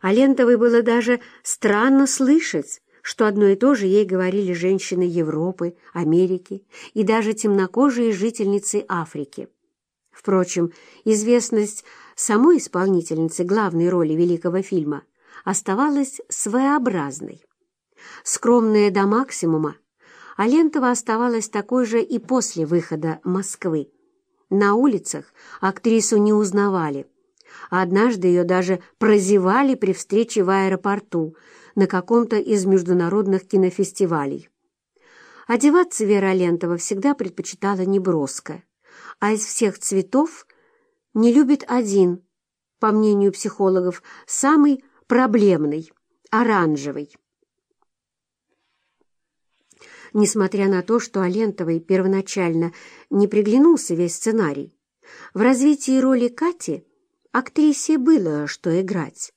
А Лентовой было даже странно слышать, что одно и то же ей говорили женщины Европы, Америки и даже темнокожие жительницы Африки. Впрочем, известность самой исполнительницы главной роли великого фильма оставалась своеобразной. Скромная до максимума, а Лентова оставалась такой же и после выхода «Москвы». На улицах актрису не узнавали, однажды ее даже прозевали при встрече в аэропорту на каком-то из международных кинофестивалей. Одеваться Вера Лентова всегда предпочитала неброско, а из всех цветов не любит один, по мнению психологов, самый проблемный – оранжевый. Несмотря на то, что Алентовой первоначально не приглянулся весь сценарий, в развитии роли Кати актрисе было что играть.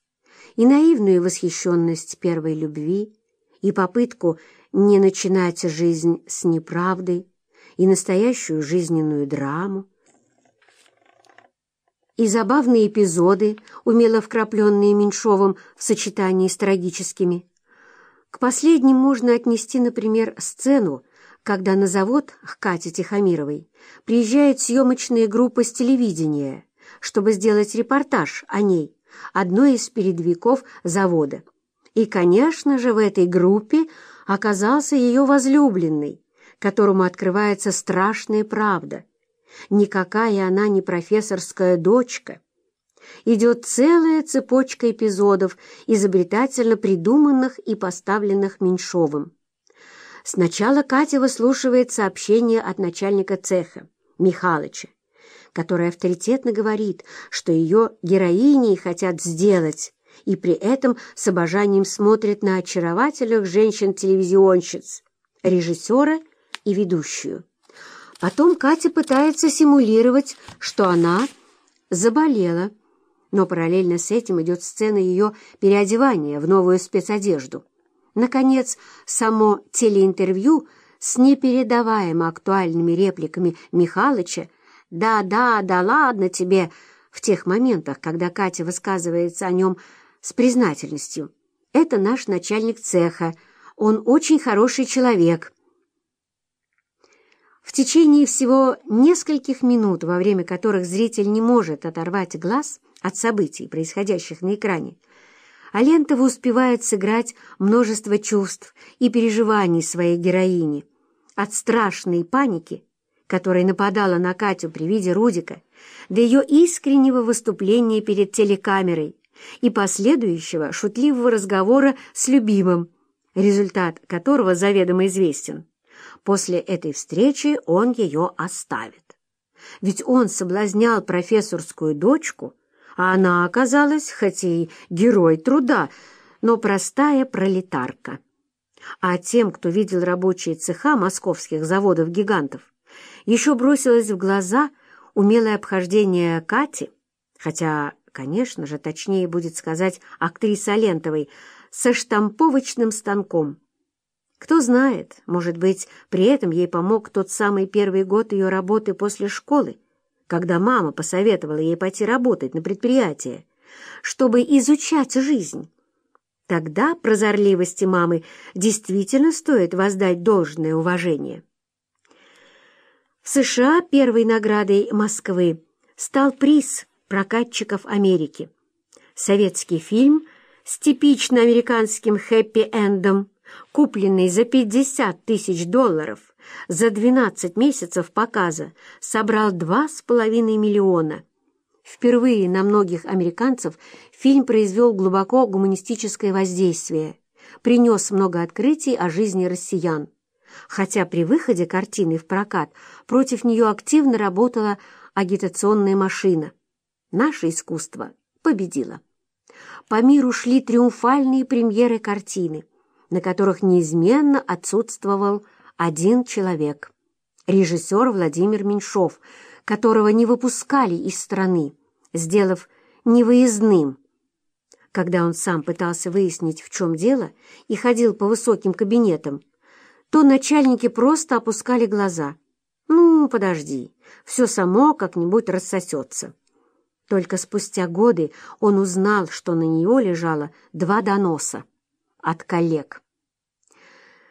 И наивную восхищенность первой любви, и попытку не начинать жизнь с неправдой, и настоящую жизненную драму, и забавные эпизоды, умело вкрапленные Меньшовым в сочетании с трагическими. К последним можно отнести, например, сцену, когда на завод к Кате Тихомировой приезжает съемочная группа с телевидения, чтобы сделать репортаж о ней, одной из передовиков завода. И, конечно же, в этой группе оказался ее возлюбленный, которому открывается страшная правда – Никакая она не профессорская дочка. Идет целая цепочка эпизодов, изобретательно придуманных и поставленных Меньшовым. Сначала Катя выслушивает сообщение от начальника цеха, Михалыча, который авторитетно говорит, что ее героиней хотят сделать, и при этом с обожанием смотрит на очаровательных женщин-телевизионщиц, режиссера и ведущую. Потом Катя пытается симулировать, что она заболела, но параллельно с этим идет сцена ее переодевания в новую спецодежду. Наконец, само телеинтервью с непередаваемо актуальными репликами Михалыча «Да, да, да ладно тебе» в тех моментах, когда Катя высказывается о нем с признательностью. «Это наш начальник цеха. Он очень хороший человек». В течение всего нескольких минут, во время которых зритель не может оторвать глаз от событий, происходящих на экране, Алентова успевает сыграть множество чувств и переживаний своей героини, от страшной паники, которая нападала на Катю при виде Рудика, до ее искреннего выступления перед телекамерой и последующего шутливого разговора с любимым, результат которого заведомо известен. После этой встречи он ее оставит. Ведь он соблазнял профессорскую дочку, а она оказалась, хоть и герой труда, но простая пролетарка. А тем, кто видел рабочие цеха московских заводов-гигантов, еще бросилось в глаза умелое обхождение Кати, хотя, конечно же, точнее будет сказать актриса Лентовой, со штамповочным станком – кто знает, может быть, при этом ей помог тот самый первый год ее работы после школы, когда мама посоветовала ей пойти работать на предприятие, чтобы изучать жизнь. Тогда прозорливости мамы действительно стоит воздать должное уважение. В США первой наградой Москвы стал приз прокатчиков Америки. Советский фильм с типично американским хэппи-эндом купленный за 50 тысяч долларов за 12 месяцев показа, собрал 2,5 миллиона. Впервые на многих американцев фильм произвел глубоко гуманистическое воздействие, принес много открытий о жизни россиян. Хотя при выходе картины в прокат против нее активно работала агитационная машина. Наше искусство победило. По миру шли триумфальные премьеры картины – на которых неизменно отсутствовал один человек – режиссер Владимир Меньшов, которого не выпускали из страны, сделав невыездным. Когда он сам пытался выяснить, в чем дело, и ходил по высоким кабинетам, то начальники просто опускали глаза. «Ну, подожди, все само как-нибудь рассосется». Только спустя годы он узнал, что на нее лежало два доноса от коллег.